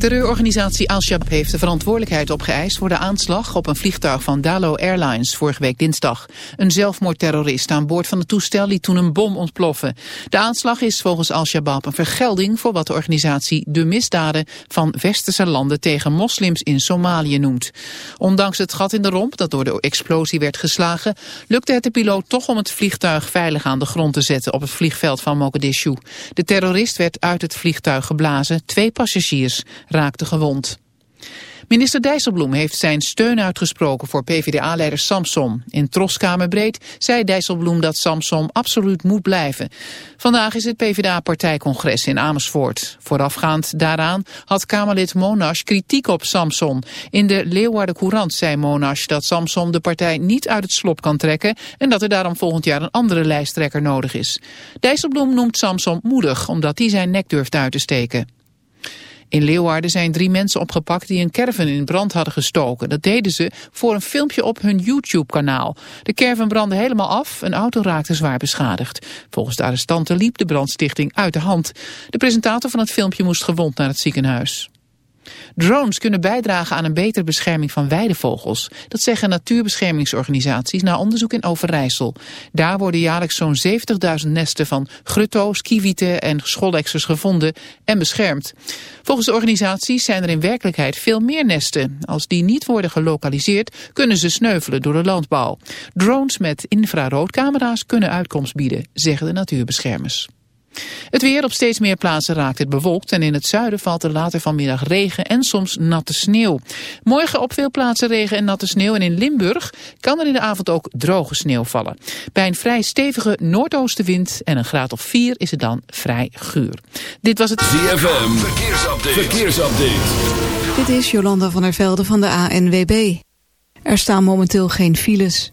Terreurorganisatie Al-Shabaab heeft de verantwoordelijkheid opgeëist... voor de aanslag op een vliegtuig van Dalo Airlines vorige week dinsdag. Een zelfmoordterrorist aan boord van het toestel liet toen een bom ontploffen. De aanslag is volgens Al-Shabaab een vergelding... voor wat de organisatie de misdaden van westerse landen... tegen moslims in Somalië noemt. Ondanks het gat in de romp dat door de explosie werd geslagen... lukte het de piloot toch om het vliegtuig veilig aan de grond te zetten... op het vliegveld van Mogadishu. De terrorist werd uit het vliegtuig geblazen. Twee passagiers raakten gewond. Minister Dijsselbloem heeft zijn steun uitgesproken voor PvdA-leider Samson. In Troskamerbreed zei Dijsselbloem dat Samson absoluut moet blijven. Vandaag is het PvdA-partijcongres in Amersfoort. Voorafgaand daaraan had Kamerlid Monash kritiek op Samson. In de Leeuwarden Courant zei Monash dat Samson de partij niet uit het slop kan trekken... en dat er daarom volgend jaar een andere lijsttrekker nodig is. Dijsselbloem noemt Samson moedig omdat hij zijn nek durft uit te steken. In Leeuwarden zijn drie mensen opgepakt die een caravan in brand hadden gestoken. Dat deden ze voor een filmpje op hun YouTube-kanaal. De caravan brandde helemaal af, een auto raakte zwaar beschadigd. Volgens de arrestanten liep de brandstichting uit de hand. De presentator van het filmpje moest gewond naar het ziekenhuis. Drones kunnen bijdragen aan een betere bescherming van weidevogels. Dat zeggen natuurbeschermingsorganisaties na onderzoek in Overijssel. Daar worden jaarlijks zo'n 70.000 nesten van grutto's, kievieten en schollexers gevonden en beschermd. Volgens de organisaties zijn er in werkelijkheid veel meer nesten. Als die niet worden gelokaliseerd, kunnen ze sneuvelen door de landbouw. Drones met infraroodcamera's kunnen uitkomst bieden, zeggen de natuurbeschermers. Het weer op steeds meer plaatsen raakt het bewolkt en in het zuiden valt er later vanmiddag regen en soms natte sneeuw. Morgen op veel plaatsen regen en natte sneeuw en in Limburg kan er in de avond ook droge sneeuw vallen. Bij een vrij stevige noordoostenwind en een graad of 4 is het dan vrij guur. Dit was het ZFM Verkeersupdate. Verkeersupdate. Dit is Jolanda van der Velde van de ANWB. Er staan momenteel geen files.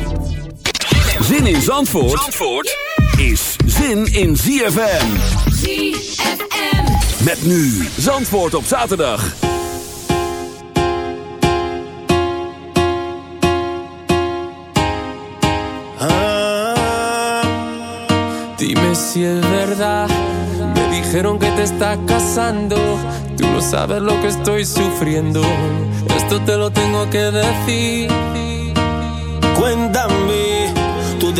Zin in Zandvoort, Zandvoort is zin in ZFM. ZFM. Met nu Zandvoort op zaterdag. Ah, dime si es verdad. Me dijeron que te estás casando. Tú no sabes lo que estoy sufriendo. Esto te lo tengo que decir.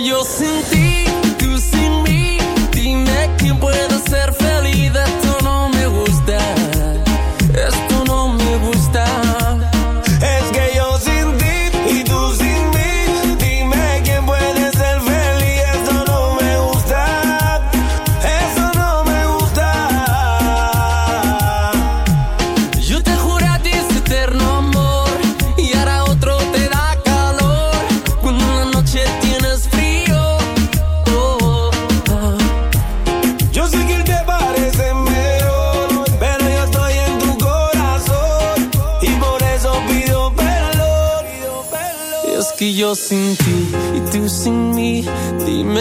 que eu senti.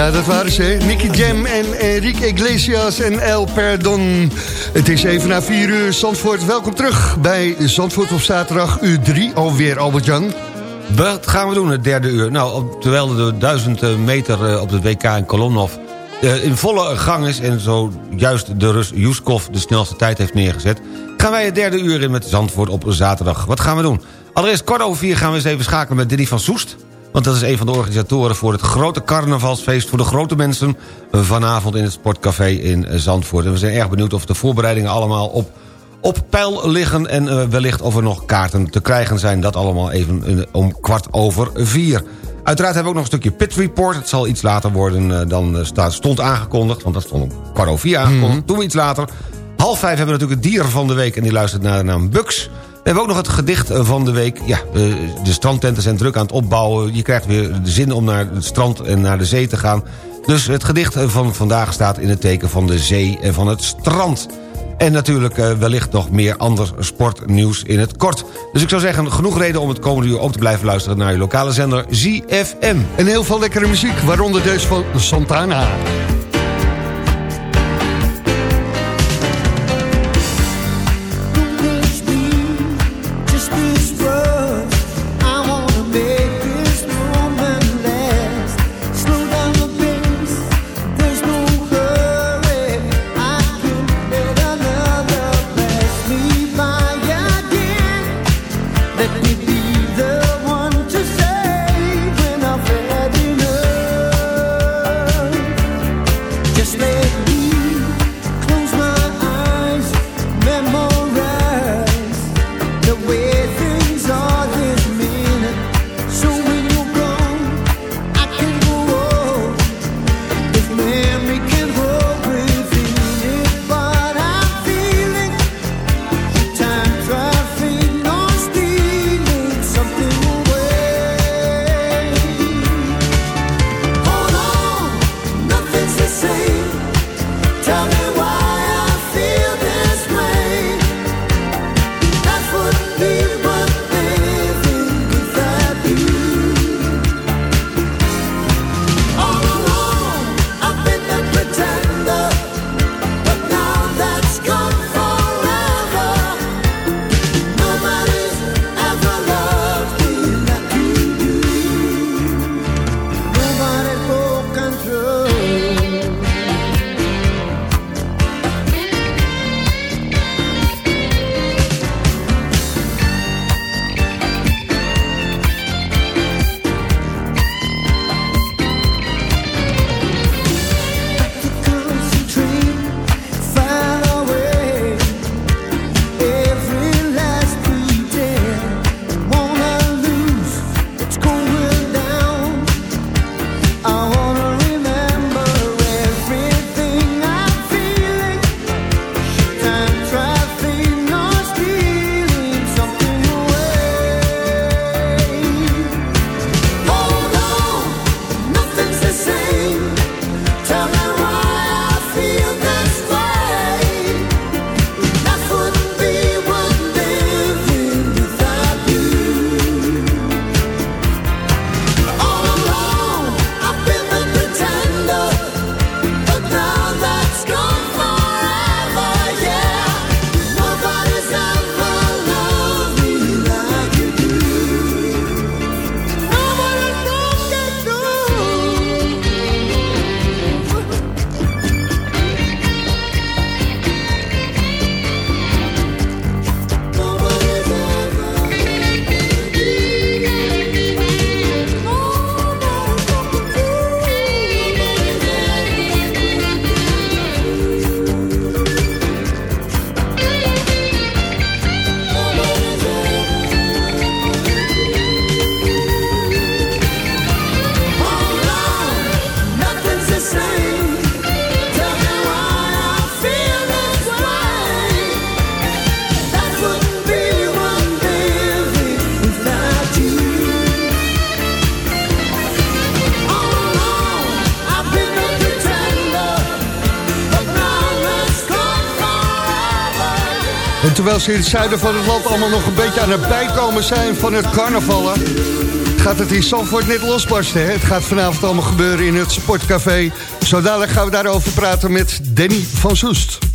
Ja, dat waren ze. Nicky Jam en Enrique Iglesias en El Perdon. Het is even na 4 uur. Zandvoort, welkom terug bij Zandvoort op zaterdag. Uur 3 alweer, Albert-Jan. Wat gaan we doen het derde uur? Nou, terwijl de 1000 meter eh, op het WK in Kolomnov eh, in volle gang is... en zojuist de Rus Juskov de snelste tijd heeft neergezet... gaan wij het derde uur in met Zandvoort op zaterdag. Wat gaan we doen? Allereerst kort over vier gaan we eens even schakelen met Diddy van Soest... want dat is een van de organisatoren voor het grote carnavalsfeest... voor de grote mensen vanavond in het Sportcafé in Zandvoort. En we zijn erg benieuwd of de voorbereidingen allemaal op op peil liggen... en eh, wellicht of er nog kaarten te krijgen zijn. Dat allemaal even om kwart over vier. Uiteraard hebben we ook nog een stukje Pit Report. Het zal iets later worden eh, dan eh, staat, stond aangekondigd... want dat stond om kwart over vier aangekondigd. Doen we iets later. Half vijf hebben we natuurlijk het dier van de week... en die luistert naar de naam Bugs. We hebben ook nog het gedicht eh, van de week. Ja, de strandtenten zijn druk aan het opbouwen. Je krijgt weer de zin om naar het strand en naar de zee te gaan. Dus het gedicht eh, van vandaag staat in het teken van de zee en van het strand. En natuurlijk eh, wellicht nog meer ander sportnieuws in het kort. Dus ik zou zeggen, genoeg reden om het komende uur ook te blijven luisteren... naar je lokale zender ZFM. En heel veel lekkere muziek, waaronder deze van Santana. Ze in het zuiden van het land allemaal nog een beetje aan het bijkomen zijn van het carnavallen... gaat het in Zandvoort net losbarsten. Hè? Het gaat vanavond allemaal gebeuren in het Sportcafé. Zo dadelijk gaan we daarover praten met Danny van Soest.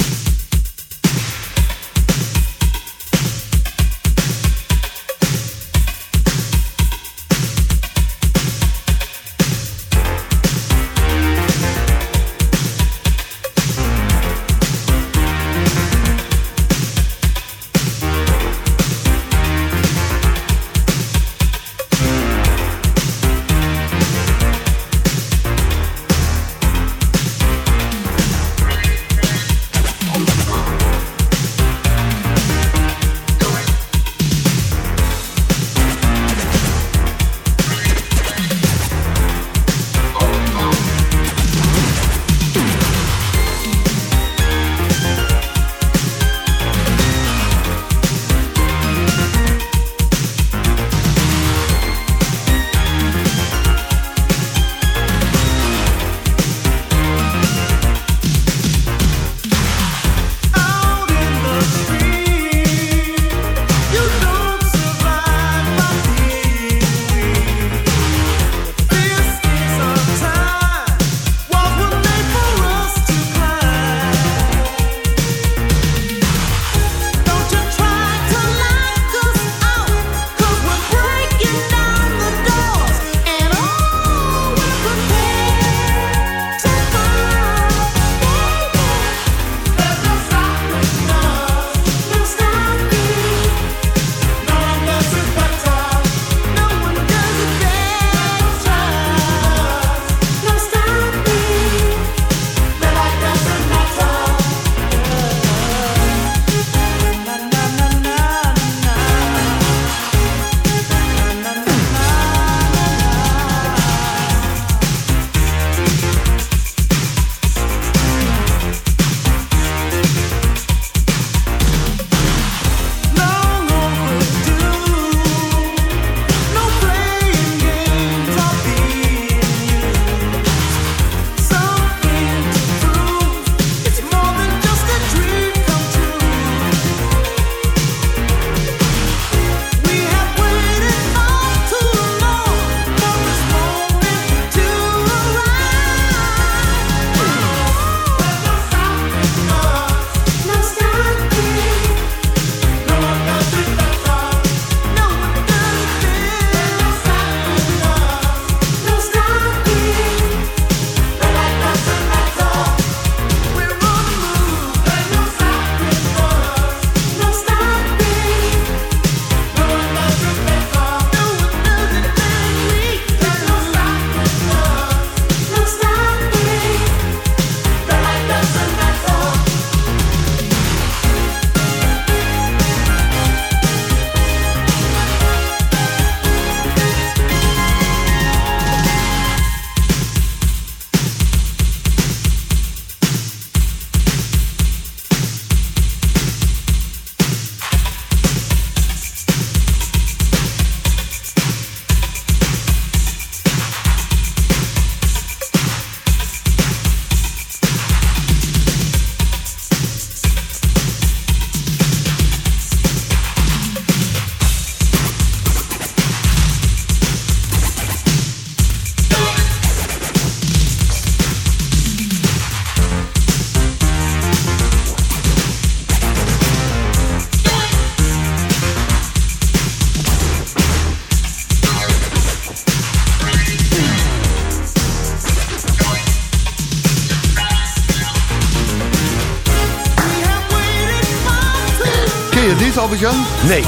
Albert-Jan? Nee.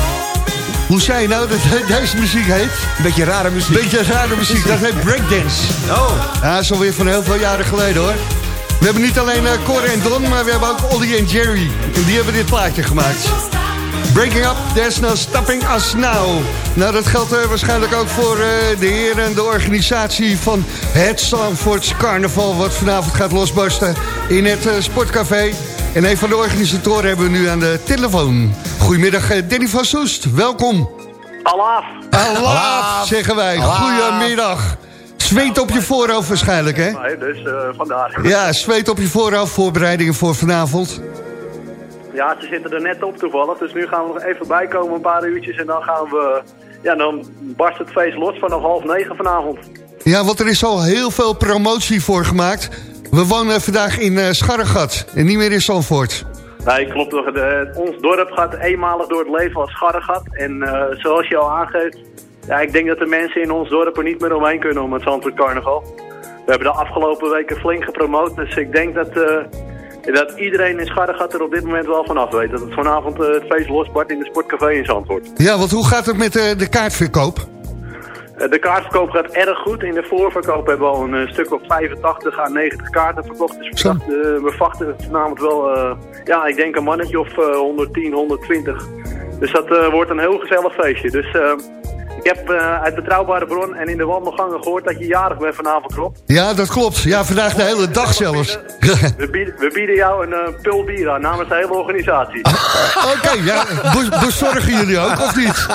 Hoe zei je nou dat deze muziek heet? Beetje rare muziek. Beetje rare muziek, dat heet breakdance. Oh. Ja, dat is alweer van heel veel jaren geleden hoor. We hebben niet alleen uh, Cor en Don, maar we hebben ook Ollie en Jerry. En die hebben dit plaatje gemaakt. Breaking up, there's no stopping us now. Nou, dat geldt uh, waarschijnlijk ook voor uh, de heren, de organisatie van het Zandvoorts Carnaval... wat vanavond gaat losbarsten in het uh, Sportcafé. En een van de organisatoren hebben we nu aan de telefoon. Goedemiddag, Danny van Soest, welkom. Alaaf. Alaaf, zeggen wij. Goedemiddag. Zweet op je voorhoofd waarschijnlijk, hè? Nee, dus uh, vandaar. Ja, zweet op je voorhoofd, voorbereidingen voor vanavond. ja, ze zitten er net op toevallig. Dus nu gaan we nog even bijkomen, een paar uurtjes. En dan gaan we... Ja, dan barst het feest los vanaf half negen vanavond. Ja, want er is al heel veel promotie voor gemaakt. We wonen vandaag in eh Scharregat en niet meer in Zandvoort. Nee, klopt toch. De- ons dorp gaat eenmalig door het leven als scharregat. En eh, zoals je al aangeeft, ja, ik denk dat de mensen in ons dorp er niet meer omheen kunnen om het Zandvoort Carnaval. We hebben de afgelopen weken flink gepromoot, dus ik denk dat, eh, dat iedereen in Scharregat er op dit moment wel vanaf weet. Dat het vanavond het feest losbart in de Sportcafé in Zandvoort. Ja, want hoe gaat het met de kaartverkoop? Eh, De kaartverkoop gaat erg goed. In de voorverkoop hebben we al een eh, stuk op 85 à 90 kaarten verkocht. Dus we, Zo. dachten, eh, we verwachten vanavond wel, eh, ja, ik denk een mannetje of eh, 110, 120. Dus dat wordt een heel gezellig feestje. Dus ik heb eh, uit betrouwbare bron en in de wandelgangen gehoord dat je jarig bent vanavond, Rob. Ja, dat klopt. Ja, vandaag de hele dag zelfs. We bieden, we bieden jou een pul bier aan namens de hele organisatie. Oké, ja, be- bezorgen jullie ook, of niet?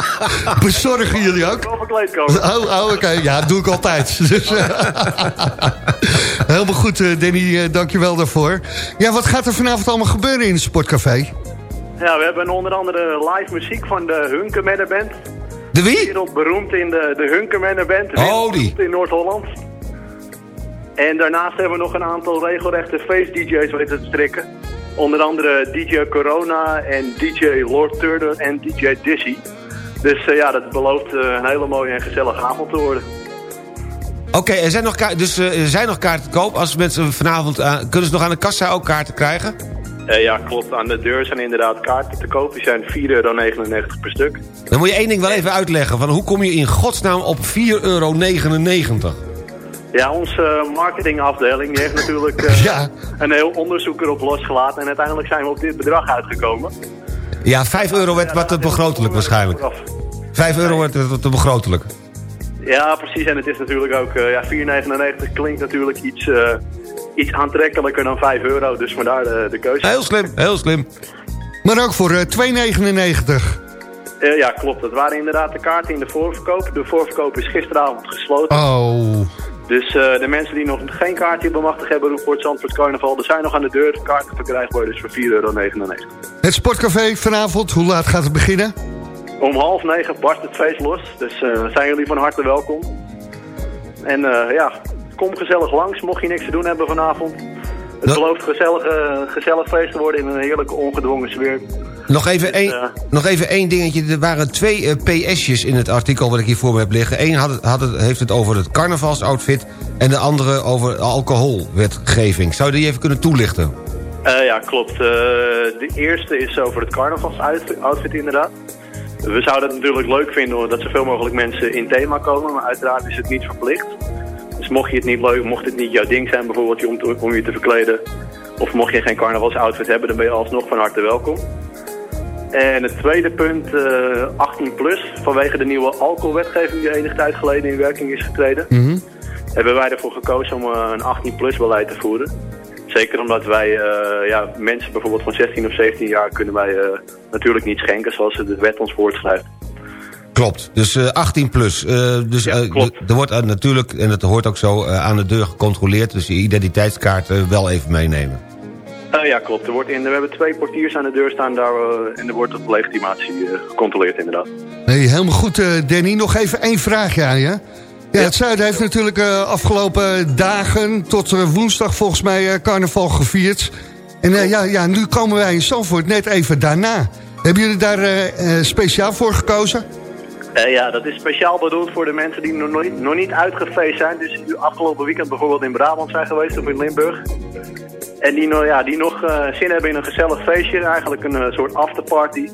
Bezorgen jullie ook? Wel verkleed komen. Oh, oh oké. Ja, dat doe ik altijd. Dus, eh, helemaal goed, Danny. eh, Dank je wel daarvoor. Ja, wat gaat er vanavond allemaal gebeuren in het Sportcafé? Ja, we hebben onder andere live muziek van de Hunkemanner Band. De wie? Wereldberoemd in de, de Hunkemanner Band. Oh, die. In Noord-Holland. En daarnaast hebben we nog een aantal regelrechte face-dj's weten te strikken. Onder andere DJ Corona en DJ Lord Turner en DJ Dizzy. Dus eh, ja, dat belooft eh, een hele mooie en gezellige avond te worden. Oké, er zijn nog dus eh, er zijn nog kaarten te koop. Als mensen vanavond, kunnen ze nog aan de kassa ook kaarten krijgen? Eh, ja, klopt. Aan de deur zijn inderdaad kaarten te koop. Die zijn 4,99 euro per stuk. Dan moet je één ding wel even uitleggen. Van hoe kom je in godsnaam op 4,99 euro? Ja, onze marketingafdeling die heeft natuurlijk eh, Ja. een heel onderzoek erop losgelaten. En uiteindelijk zijn we op dit bedrag uitgekomen. Ja, 5 euro werd wat te begrotelijk waarschijnlijk. 5 euro werd wat te begrotelijk. Ja, precies. En het is natuurlijk ook, eh, ja, 4,99 klinkt natuurlijk iets, iets aantrekkelijker dan 5 euro. Dus vandaar de, de keuze. Heel slim, heel slim. Maar ook voor eh, 2,99. Eh, ja, klopt. Dat waren inderdaad de kaarten in de voorverkoop. De voorverkoop is gisteravond gesloten. Oh. Dus eh, de mensen die nog geen kaartje bemachtigd hebben voor het Zandvoort Carnaval, er zijn nog aan de deur kaarten verkrijgbaar, dus voor 4,99 euro. Het Sportcafé vanavond, hoe laat gaat het beginnen? Om half negen barst het feest los, dus eh, zijn jullie van harte welkom. En eh, ja, kom gezellig langs, mocht je niks te doen hebben vanavond. Het Dat- belooft gezellig, eh, gezellig feest te worden in een heerlijke ongedwongen sfeer. Nog even, één, eh, nog even één dingetje. Er waren twee eh, PS'jes in het artikel wat ik hier voor me heb liggen. Eén had het, had het, heeft het over het carnavalsoutfit... en de andere over alcoholwetgeving. Zou je die even kunnen toelichten? Ja, klopt. De eerste is over het carnavalsoutfit inderdaad. We zouden het natuurlijk leuk vinden hoor, dat zoveel mogelijk mensen in thema komen, maar uiteraard is het niet verplicht. Dus mocht je het niet leuk, mocht het niet jouw ding zijn bijvoorbeeld om, te- om je te verkleden, of mocht je geen carnavalsoutfit hebben, dan ben je alsnog van harte welkom. En het tweede punt, eh 18 plus, vanwege de nieuwe alcoholwetgeving die enige tijd geleden in werking is getreden, hebben wij ervoor gekozen om eh, een 18 plus beleid te voeren. Zeker omdat wij eh, ja, mensen bijvoorbeeld van 16 of 17 jaar kunnen wij eh, natuurlijk niet schenken zoals de wet ons voorschrijft. Klopt, dus eh, 18 plus. Eh, dus eh, er wordt eh, natuurlijk, en dat hoort ook zo, eh, aan de deur gecontroleerd. Dus je identiteitskaart eh, wel even meenemen. Eh, ja, klopt. Er wordt in, we hebben twee portiers aan de deur staan daar, eh, en er wordt op legitimatie eh, gecontroleerd inderdaad. Nee, helemaal goed, eh, Danny. Nog even één vraagje aan je. Ja, het Zuiden heeft natuurlijk eh, afgelopen dagen tot eh, woensdag volgens mij eh, carnaval gevierd. En eh, ja, ja, nu komen wij in Zandvoort net even daarna. Hebben jullie daar eh, eh, speciaal voor gekozen? Eh, ja, dat is speciaal bedoeld voor de mensen die nog nooit, nog niet uitgefeest zijn. Dus die afgelopen weekend bijvoorbeeld in Brabant zijn geweest of in Limburg. En die, nog- ja, die nog eh, zin hebben in een gezellig feestje, eigenlijk een eh, soort afterparty.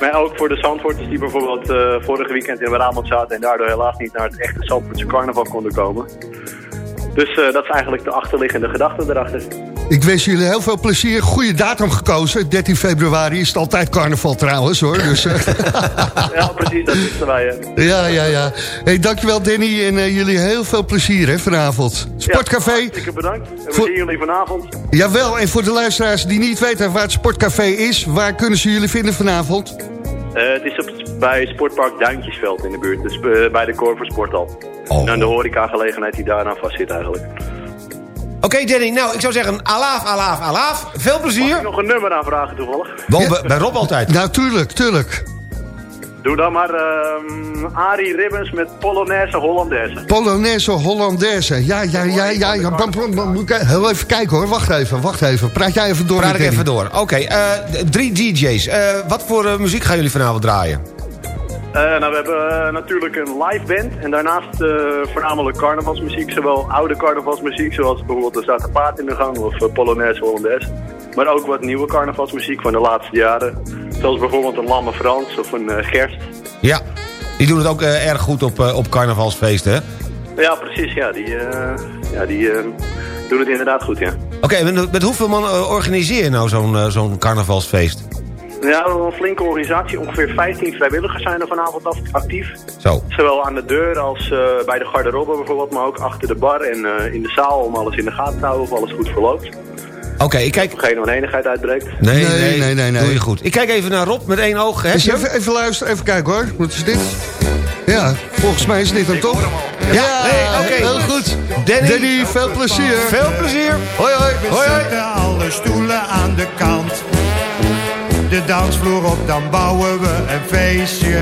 Maar ook voor de Zandvoorters die bijvoorbeeld vorige weekend in Brabant zaten en daardoor helaas niet naar het echte Zandvoortse carnaval konden komen. Dus dat is eigenlijk de achterliggende gedachte erachter. Ik wens jullie heel veel plezier. Goede datum gekozen. 13 februari is het altijd carnaval trouwens hoor. Dus, eh, Ja, precies, dat wisten wij. hè. ja, ja, ja. Hey, dankjewel Danny en eh, jullie heel veel plezier hè, vanavond. Sportcafé. Ja, hartstikke bedankt. En we Voor- zien jullie vanavond. Jawel, en voor de luisteraars die niet weten waar het Sportcafé is... waar kunnen ze jullie vinden vanavond? Eh, het is op, bij Sportpark Duintjesveld in de buurt. Dus bij de Corver Sporthal. Oh. En de horecagelegenheid die daaraan vast zit eigenlijk. Oké, Danny, nou ik zou zeggen alaaf, alaaf, alaaf. Veel Mag plezier. ik nog een nummer aanvragen toevallig? Wel, bij- bij Rob altijd. Nou, tuurlijk, tuurlijk. Doe dan maar ehm Arie Ribbons met Polonaise Hollandaise. Polonaise Hollandaise. Ja, ja, ja, ja. ja. Bam, bam, bam. Moet ik Heel even kijken hoor. Wacht even, wacht even. Praat jij even door Praat ik even door. Oké, eh, d- drie DJ's. Eh, wat voor eh, muziek gaan jullie vanavond draaien? Eh, nou, we hebben eh, natuurlijk een live band en daarnaast eh, voornamelijk carnavalsmuziek. Zowel oude carnavalsmuziek, zoals bijvoorbeeld de Zwarte Paard in de Gang of uh, Polonaise Hollandaise. Maar ook wat nieuwe carnavalsmuziek van de laatste jaren. Zoals bijvoorbeeld een Lamme Frans of een Gerst. Ja, die doen het ook erg goed op, op carnavalsfeesten, hè? Ja, precies. Ja, die, ja, die doen het inderdaad goed, ja. Oké, met, met hoeveel man eh, organiseer je nou zo'n zo'n carnavalsfeest? Ja, een flinke organisatie. Ongeveer 15 vrijwilligers zijn er vanavond af- actief. Zo. Zowel aan de deur als eh, bij de garderobe bijvoorbeeld, maar ook achter de bar en eh, in de zaal om alles in de gaten te houden of alles goed verloopt. Oké, ik kijk... Of geen oneenigheid uitbreekt. Nee, Nee, nee, nee, nee, nee. Doe je goed. Ik kijk even naar Rob met één oog. Heb Dus even, even luisteren, even kijken hoor. Wat is dit? Ja, volgens mij is dit hem toch? Ja, nee, oké. Heel goed. Danny. Danny, veel plezier. Veel plezier. Hoi, hoi. We hoi, hoi. zetten alle stoelen aan de kant. De dansvloer op, dan bouwen we een feestje.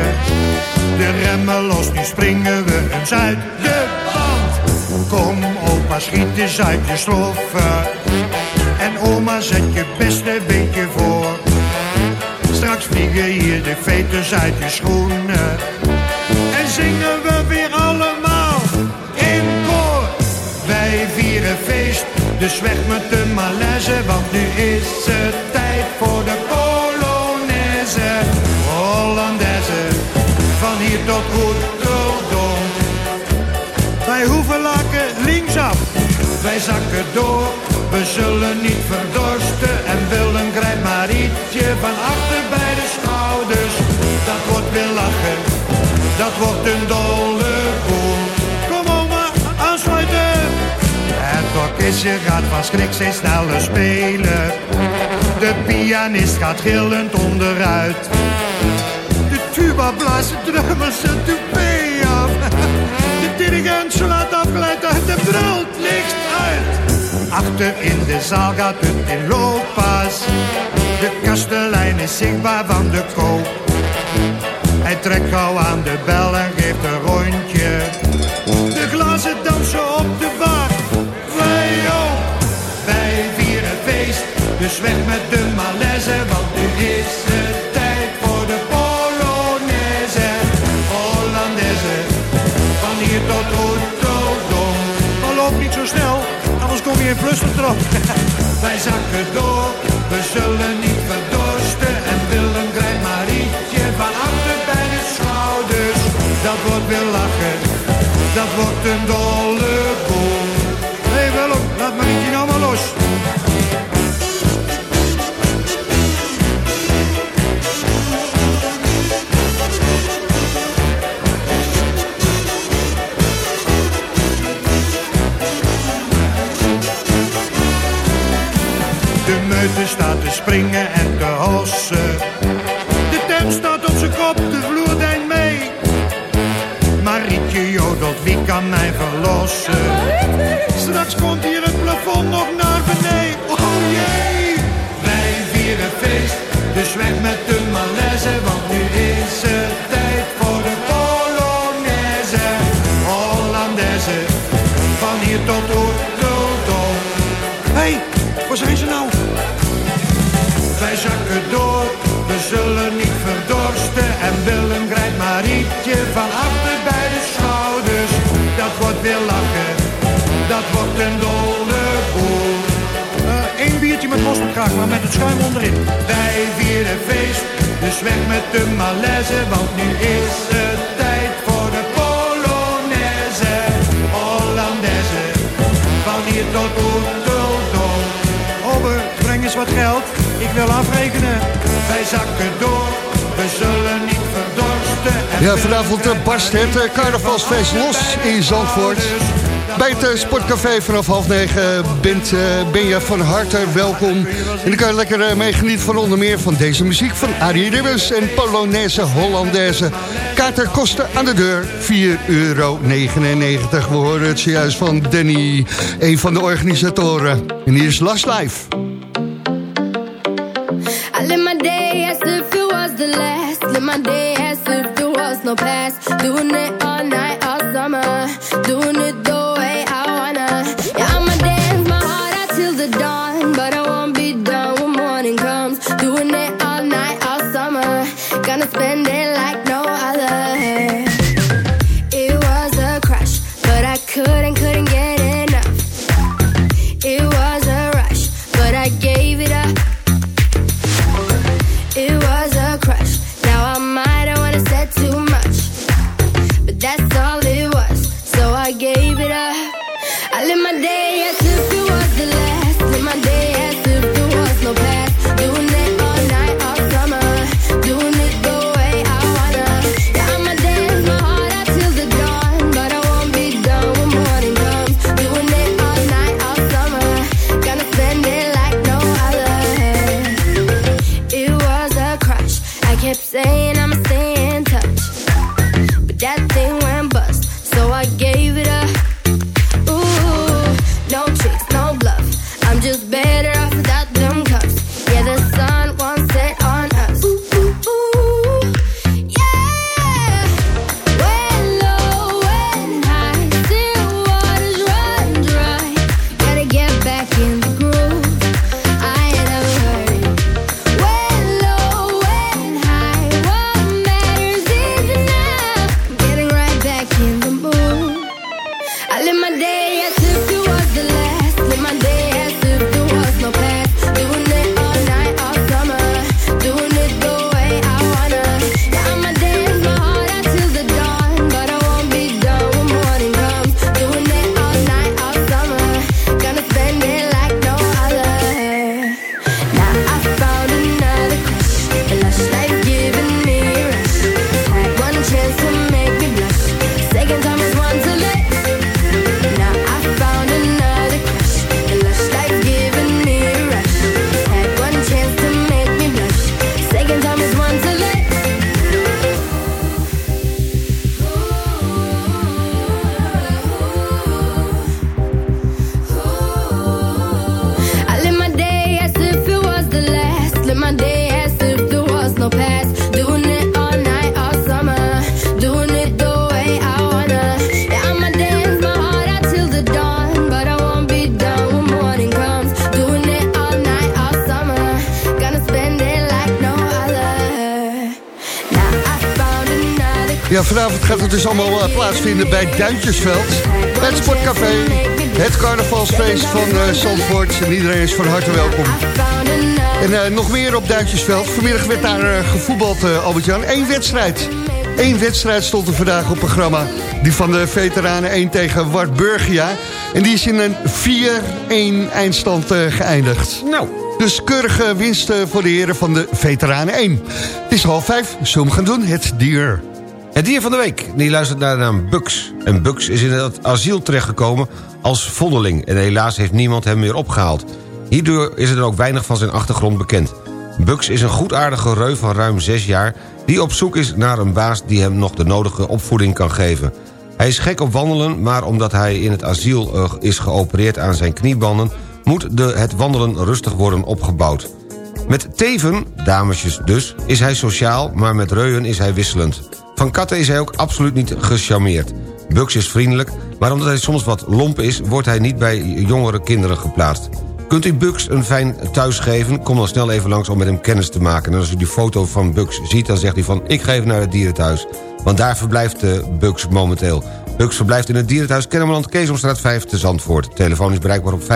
De remmen los, nu springen we eens uit de band. Kom opa, schiet eens uit je sloffen. En oma, zet je beste beentje voor. Straks vliegen hier de veters uit je schoenen. En zingen we weer allemaal in koor. Wij vieren feest, dus weg met de malaise. Want nu is het tijd voor de Wij hoeven lakken linksaf, wij zakken door. We zullen niet verdorsten en willen grijp maar ietsje van achter bij de schouders. Dat wordt weer lachen, dat wordt een dolle koel. Kom oma, aansluiten. Het orkestje gaat van schrik steeds sneller spelen. De pianist gaat gillend onderuit. Blaast de zijn af. De dirigent slaat afgeleid uit de brult niks uit. Achter in de zaal gaat het in looppas. De kastelein is zichtbaar van de koop. Hij trekt gauw aan de bel en geeft een rondje. De glazen dansen op de bar. Wij ook, wij vieren feest. Dus weg met de wij zakken door, we zullen niet verdorsten. En willen grijp maar ietsje van achter bij de schouders. Dat wordt weer lachen, dat wordt een dolle boel. Hé hey Willem, laat maar niet nou maar los. Meute staat te springen en te hossen. De tent staat op zijn kop, de vloer deint mee. Marietje jodelt, wie kan mij verlossen? Straks komt hier het plafond nog naar beneden. Oh jee! Wij vieren feest, dus weg met de malaise. Want nu is het tijd voor de Polonaise. Hollandaise, van hier tot Rotterdam. Hé, hey, waar zijn ze nou? Zullen niet verdorsten. En Willem grijpt Marietje van achter bij de schouders. Dat wordt weer lachen, dat wordt een dolle boel. Eén biertje met mosterdkraak, maar met het schuim onderin. Wij vieren feest, dus weg met de malaise. Want nu is het tijd voor de Polonaise. Hollandaise, van hier tot. Eens wat geld, ik wil afrekenen. Wij zakken door, we zullen niet verdorsten. En Ja, vanavond eh, barst het eh, carnavalsfeest los in Zandvoort. Bij het eh, Sportcafé vanaf half negen bent, ben je van harte welkom. En dan kan je lekker meegenieten van onder meer van deze muziek van Arie Ribbers en Polonaise Hollandaise. Kaarten kosten aan de deur 4,99 euro. We horen het zojuist van Danny, een van de organisatoren. En hier is Last Life. Last. Live my day as if there was no past. Doing it all night, all summer. Doing it the way I wanna. Yeah, I'ma dance my heart out till the dawn. But I won't be done when morning comes. Doing it all night, all summer. Gonna spend it bij Duintjesveld. Het Sportcafé, het carnavalsfeest van eh Zandvoort. En iedereen is van harte welkom. En eh, nog meer op Duintjesveld. Vanmiddag werd daar eh, gevoetbald, Albert-Jan. Eén wedstrijd. Eén wedstrijd stond er vandaag op het programma. Die van de veteranen 1 tegen Wartburgia. En die is in een 4-1 eindstand geëindigd. Nou. Dus keurige winst voor de heren van de veteranen 1. Het is half vijf, zullen we gaan doen? Het dier. Het dier van de week, die luistert naar de naam Bux. En Bux is in het asiel terechtgekomen als vondeling... en helaas heeft niemand hem meer opgehaald. Hierdoor is er ook weinig van zijn achtergrond bekend. Bux is een goedaardige reu van ruim zes jaar... die op zoek is naar een baas die hem nog de nodige opvoeding kan geven. Hij is gek op wandelen, maar omdat hij in het asiel eh, is geopereerd aan zijn kniebanden... moet de, het wandelen rustig worden opgebouwd. Met teven, damesjes dus, is hij sociaal, maar met reuën is hij wisselend. Van katten is hij ook absoluut niet gecharmeerd. Bux is vriendelijk, maar omdat hij soms wat lomp is... wordt hij niet bij jongere kinderen geplaatst. Kunt u Bux een fijn thuis geven? Kom dan snel even langs om met hem kennis te maken. En als u die foto van Bux ziet, dan zegt hij van... ik ga even naar het dierenthuis. Want daar verblijft uh, Bux momenteel. Bux verblijft in het dierenthuis Kennemerland, Keesomstraat 5 te Zandvoort. Telefoon is bereikbaar op 571-3888.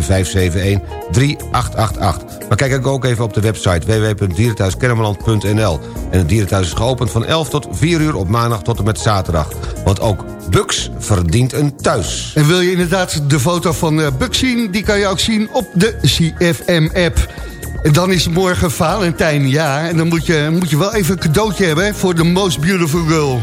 571-3888. Maar kijk ook even op de website www.dierenthuiskennemerland.nl. En het dierenthuis is geopend van 11 tot 4 uur op maandag tot en met zaterdag. Want ook Bux verdient een thuis. En wil je inderdaad de foto van uh, Bux zien... die kan je ook zien op de CFM-app. En dan is morgen Valentijn, ja. En dan moet je, moet je wel even een cadeautje hebben voor de most beautiful girl.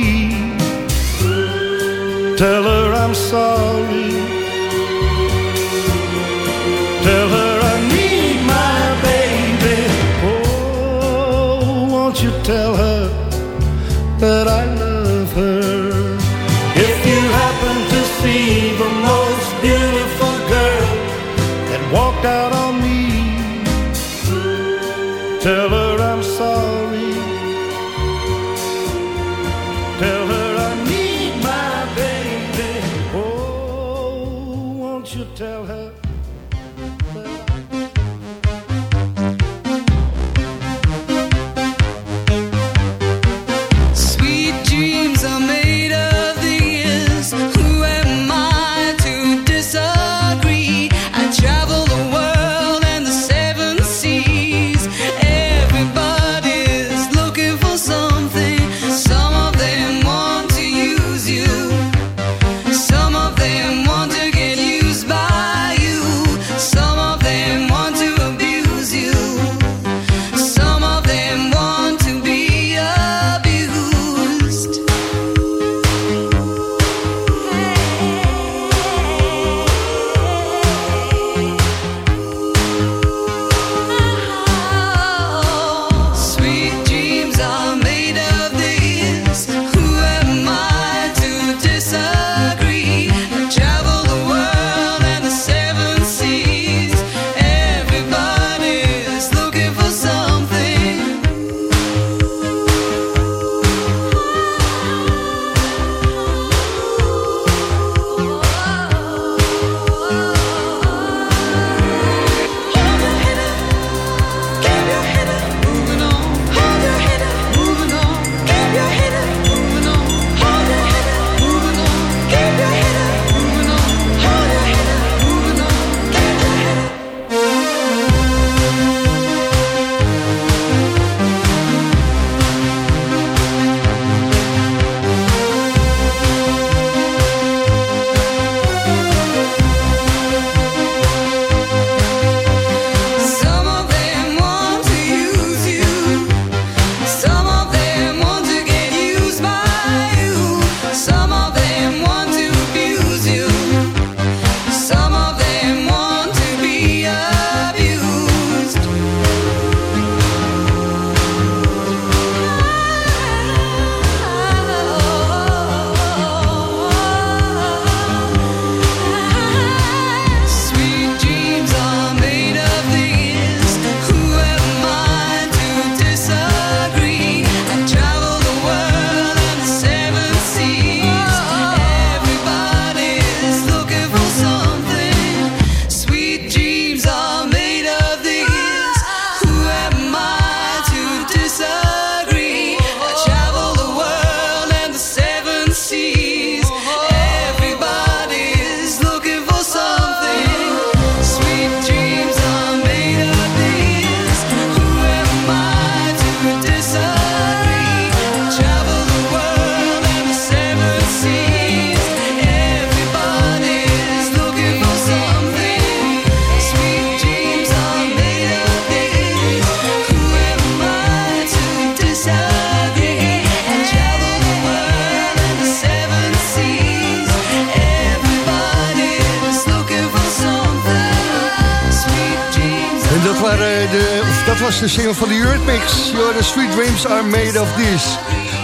I'm sorry. Tell her I need my baby. Oh, won't you tell her that I love her? If you happen to see the most beautiful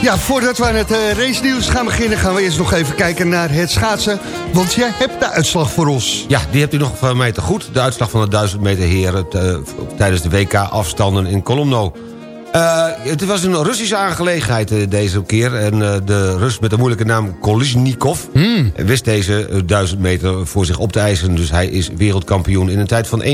Ja, voordat we aan het uh, race nieuws gaan beginnen... gaan we eerst nog even kijken naar het schaatsen. Want jij hebt de uitslag voor ons. Ja, die hebt u nog van mij te goed. De uitslag van de 1000 meter heren uh, tijdens de WK-afstanden in Colomno. Uh, het was een Russische aangelegenheid uh, deze keer. En de Rus met de moeilijke naam Koliznikov... Hmm. wist deze 1000 meter voor zich op te eisen. Dus hij is wereldkampioen in een tijd van 1.08.33.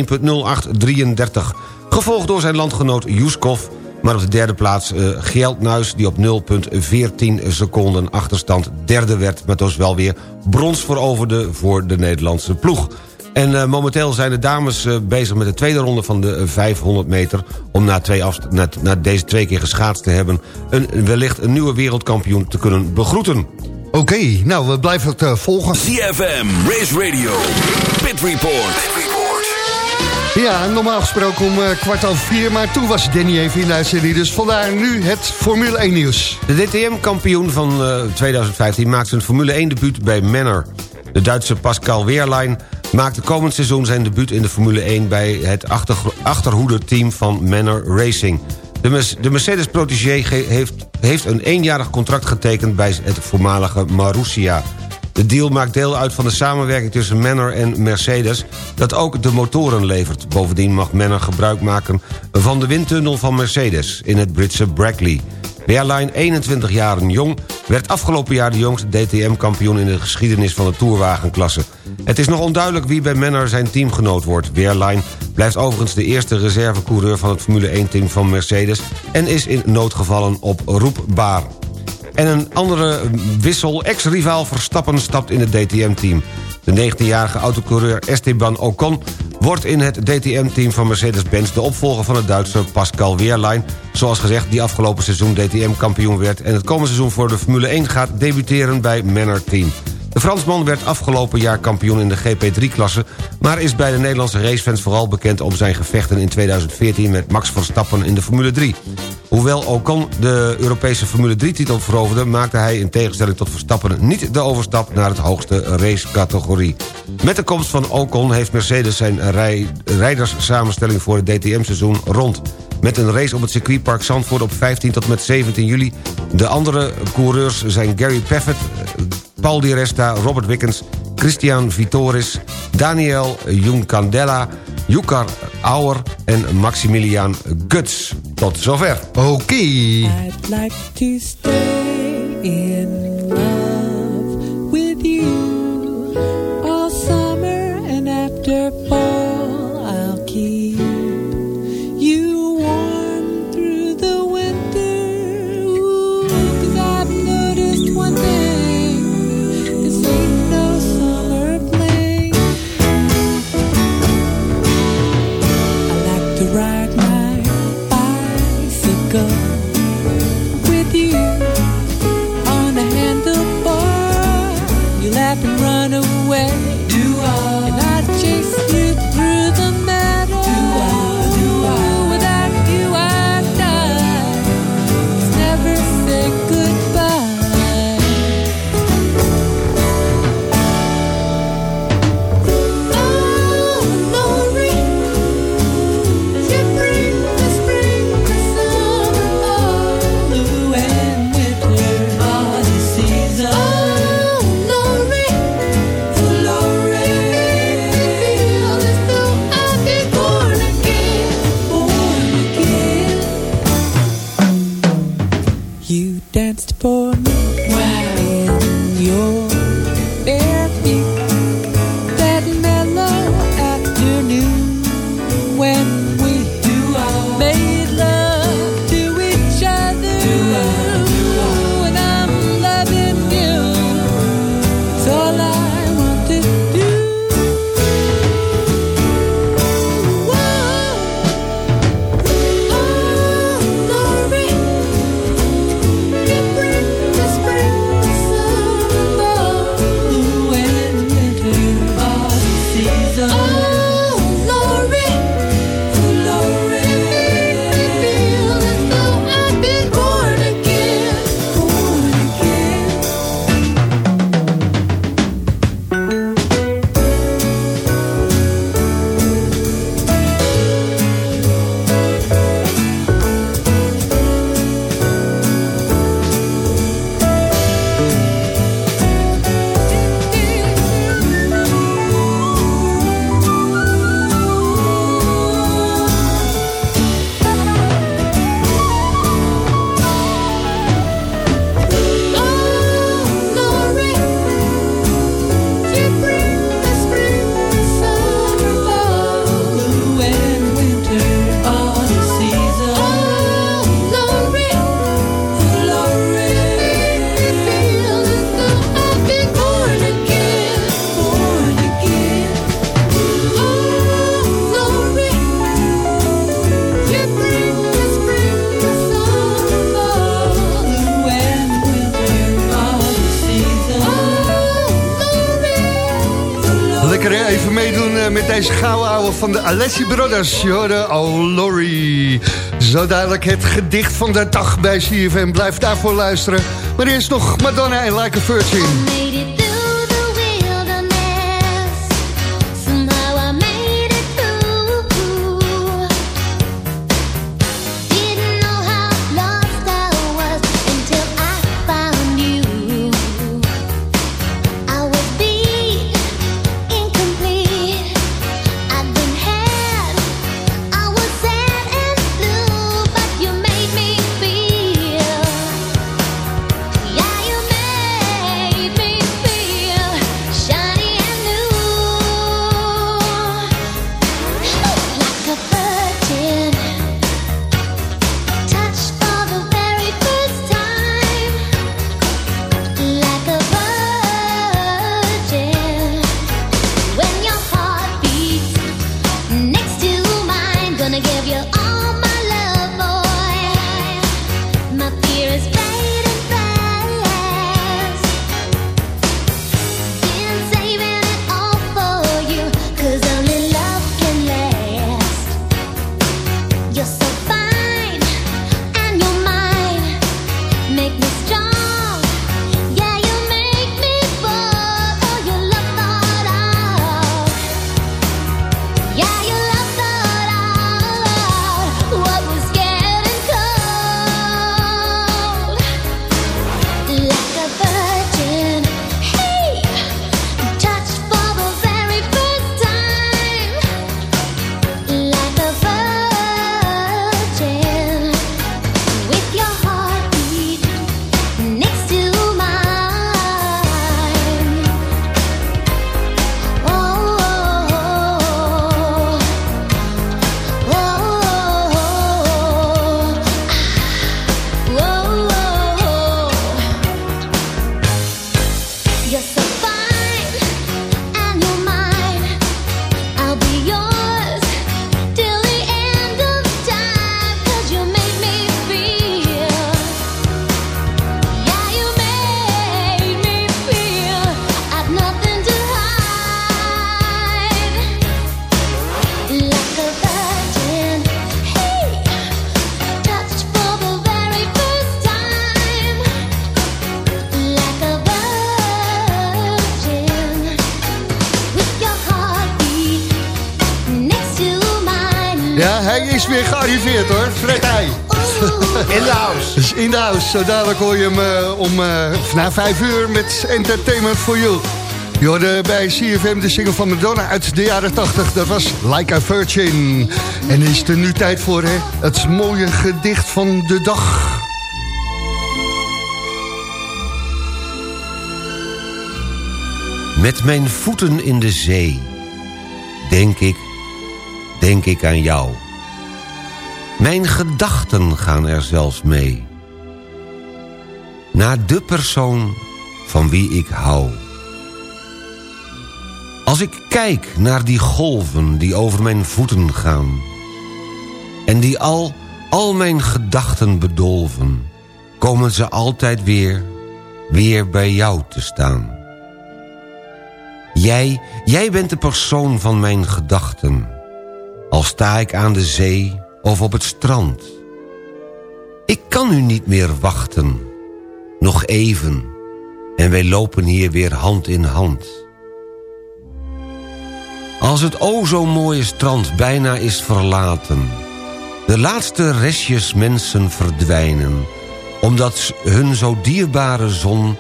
Gevolgd door zijn landgenoot Yuskov... maar op de derde plaats uh, Geldnuis... die op 0.14 seconden achterstand derde werd... maar dus wel weer brons veroverde voor de Nederlandse ploeg. En uh, momenteel zijn de dames uh, bezig met de tweede ronde van de uh, 500 meter... om na, twee na, na, deze twee keer geschaatst te hebben... Een, wellicht een nieuwe wereldkampioen te kunnen begroeten. Oké, okay, nou, we blijven het uh, volgen. CFM, Race Radio, Pit Report. Ja, normaal gesproken om uh, kwart over vier, maar toen was Danny even in de uitzending. Dus vandaar nu het Formule 1 nieuws. De DTM-kampioen van uh, 2015 maakt zijn Formule 1 debuut bij Manor. De Duitse Pascal Wehrlein maakte komend seizoen zijn debuut in de Formule 1... bij het achter, achterhoede-team van Manor Racing. De, de Mercedes-protégé heeft, heeft een eenjarig contract getekend... bij het voormalige Marussia. De deal maakt deel uit van de samenwerking tussen Manor en Mercedes... dat ook de motoren levert. Bovendien mag Manor gebruik maken van de windtunnel van Mercedes... in het Britse Brackley. Wehrlein, 21 jaar jong, werd afgelopen jaar de jongste DTM-kampioen... in de geschiedenis van de Tourwagenklasse. Het is nog onduidelijk wie bij Manor zijn teamgenoot wordt. Wehrlein blijft overigens de eerste reservecoureur van het Formule 1-team van Mercedes... en is in noodgevallen oproepbaar. En een andere wissel, ex-rivaal Verstappen, stapt in het DTM-team. De 19-jarige autocoureur Esteban Ocon wordt in het DTM-team van Mercedes-Benz... de opvolger van het Duitse Pascal Wehrlein... zoals gezegd die afgelopen seizoen DTM-kampioen werd... en het komende seizoen voor de Formule 1 gaat debuteren bij Manor Team. De Fransman werd afgelopen jaar kampioen in de GP3-klasse... maar is bij de Nederlandse racefans vooral bekend om zijn gevechten in 2014... met Max Verstappen in de Formule 3. Hoewel Ocon de Europese Formule 3-titel veroverde... maakte hij in tegenstelling tot Verstappen niet de overstap naar het hoogste racecategorie. Met de komst van Ocon heeft Mercedes zijn rij, rijderssamenstelling voor het DTM-seizoen rond. Met een race op het circuitpark Zandvoort op 15 tot met 17 juli. De andere coureurs zijn Gary Paffett, Paul Di Resta, Robert Wickens... Christian Vitoris, Daniel Juncandela, Jukar Auer en Maximilian Guts. Tot zover. Oké. Okay. I'd like to stay in even meedoen eh, met deze gouden ouwe van de Alessi Brothers. Je Oh Lorry. Zo dadelijk het gedicht van de dag bij CFM. Blijf daarvoor luisteren. Maar eerst nog Madonna en Like a Virgin. In de house. Zo dadelijk hoor je hem eh, om uh, na vijf uur met Entertainment for You. Je hoorde bij CFM de single van Madonna uit de jaren 80. Dat was Like a Virgin. En is er nu tijd voor hè? het mooie gedicht van de dag. Met mijn voeten in de zee, denk ik, denk ik aan jou. Mijn gedachten gaan er zelfs mee. Naar de persoon van wie ik hou. Als ik kijk naar die golven die over mijn voeten gaan... en die al, al mijn gedachten bedolven... komen ze altijd weer, weer bij jou te staan. Jij, jij bent de persoon van mijn gedachten. Al sta ik aan de zee of op het strand. Ik kan u niet meer wachten. Nog even. En wij lopen hier weer hand in hand. Als het o zo mooie strand bijna is verlaten... de laatste restjes mensen verdwijnen... omdat hun zo dierbare zon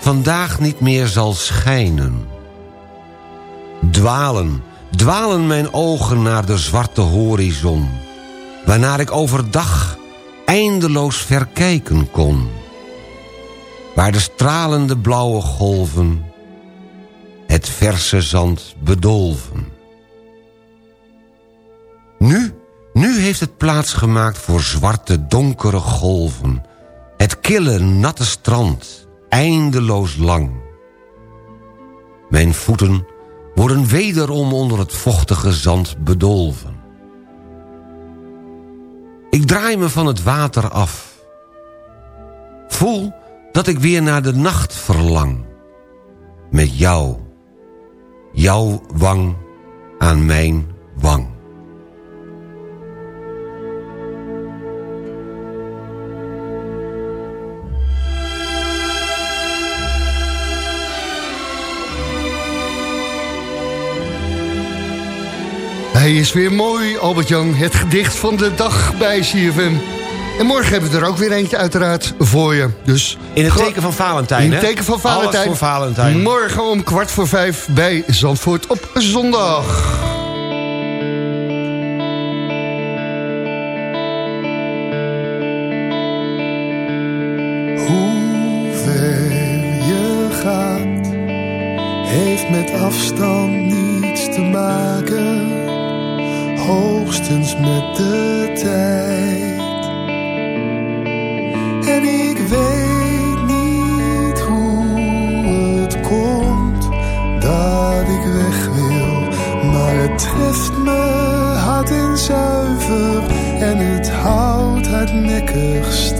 vandaag niet meer zal schijnen... Dwalen, dwalen mijn ogen naar de zwarte horizon... waarnaar ik overdag eindeloos verkijken kon. Waar de stralende blauwe golven het verse zand bedolven. Nu, nu heeft het plaats gemaakt voor zwarte donkere golven... het kille natte strand, eindeloos lang. Mijn voeten worden wederom onder het vochtige zand bedolven. Ik draai me van het water af. Voel dat ik weer naar de nacht verlang. Met jou. Jouw wang aan mijn wang. Hij is weer mooi, Albert-Jan. Het gedicht van de dag bij CFM. En morgen hebben we er ook weer eentje uiteraard voor je. Dus In het teken van Valentijn, In hè? het teken van Alles Valentijn. voor Valentijn. Morgen om kwart voor vijf bij Zandvoort op zondag. Hoe ver je gaat, heeft met afstand niets te maken, hoogstens met de tijd.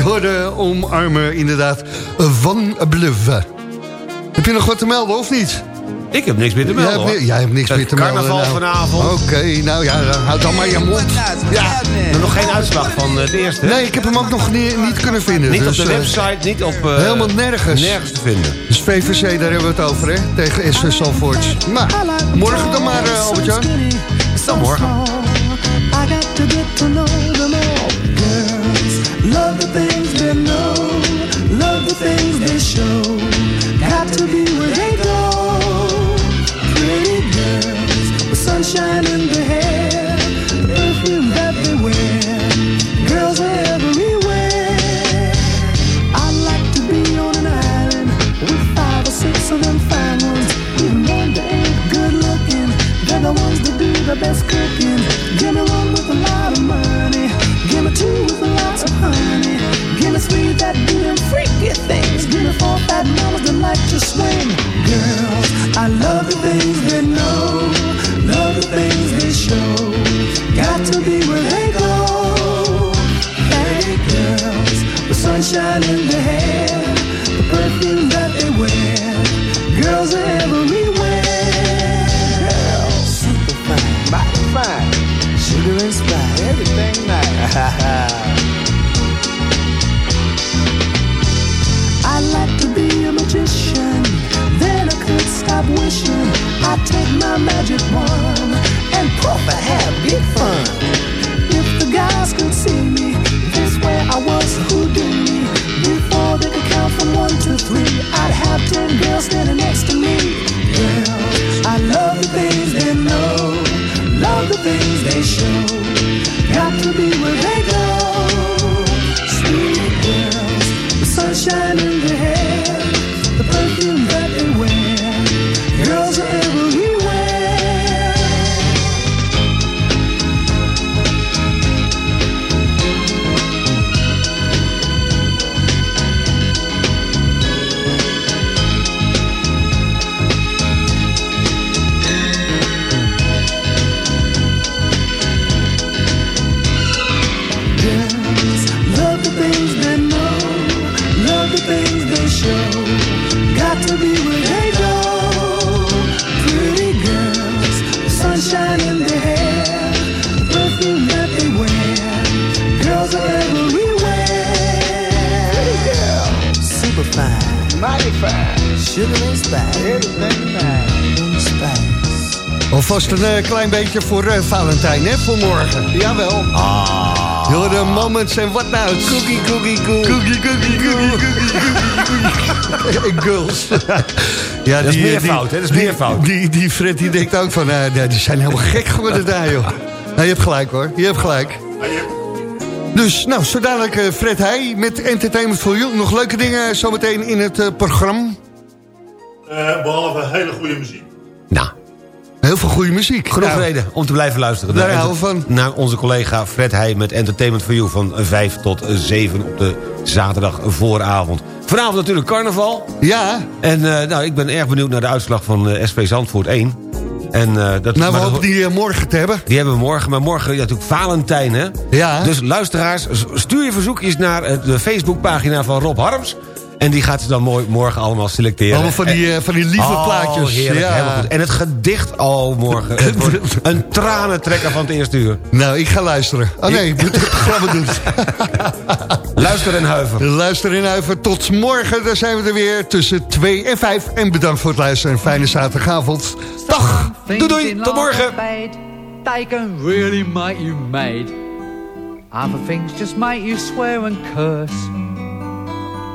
Je hoorde omarmen inderdaad van Bluff. Heb je nog wat te melden of niet? Ik heb niks meer te melden, Jij hebt, hoor. ni- jij hebt niks Het meer te melden. carnaval nou. vanavond. Oké, nou ja, houd dan maar je mond. Ja. Er nog geen uitslag van eh, het eerste. Nee, ik heb hem ook nog niet, niet kunnen vinden. Niet dus, op de eh, website, niet op... eh, helemaal nergens. Nergens te vinden. Dus VVC, daar hebben we het over, hè? Tegen SV Salvoort. Maar, morgen dan maar, uh, Albert-Jan. Dan morgen. best cooking. Give me one with a lot of money. Give me two with lots of honey. Give me three that do them freaky things. Give me four that mamas the like to swing. Girls, I love the things they know, love the things they show. Got to be where they go. Hey girls, with sunshine in their hair. Everything nice. I'd like to be a magician, then I could stop wishing. I'd take my magic wand and proper have big fun. If the guys could see me, this way I was Houdini. Before they could count from one to three, I'd have ten girls standing next to Alvast een eh, klein beetje voor eh, Valentijn, hè, voor morgen. Jawel. Ah. de moments en wat nou? Cookie, cookie, cookie. Cookie, cookie, cookie, cookie, cookie. Girls. ja, Dat is meervoud, hè? Dat is die- meervoud. Die, die Fred die denkt ook van, eh, die zijn helemaal gek geworden daar, joh. Nou, je hebt gelijk, hoor. Je hebt gelijk. Dus, nou, zo dadelijk eh, Fred Heij met Entertainment for You. Nog leuke dingen zometeen in het eh, programma. Veel goede muziek. Genoeg Nou, reden om te blijven luisteren. Daar Naar houden we enter- Naar onze collega Fred Heij met Entertainment for You... van 5 tot 7 op de zaterdag vooravond. Vanavond natuurlijk carnaval. Ja. En eh, nou, ik ben erg benieuwd naar de uitslag van eh, SP Zandvoort 1. En, eh, dat, Nou, we hopen die morgen te hebben. Die hebben we morgen, maar morgen ja, natuurlijk Valentijn, hè? Ja. Dus luisteraars, stuur je verzoekjes naar de Facebookpagina van Rob Harms. En die gaat ze dan mooi morgen allemaal selecteren. Allemaal van die, eh, van die lieve oh, plaatjes. Heerlijk, Ja. helemaal goed. En het gedicht, oh, morgen. Het wordt een tranentrekker van het eerste uur. Nou, ik ga luisteren. Oh nee, ik moet het programma doen. Luister en huiver. Luister en huiver. Tot morgen, dan zijn we er weer tussen 2 en 5. En bedankt voor het luisteren. Een fijne zaterdagavond. Dag. Doei doei. Tot morgen. They can really make you mad. Other things just make you swear and curse.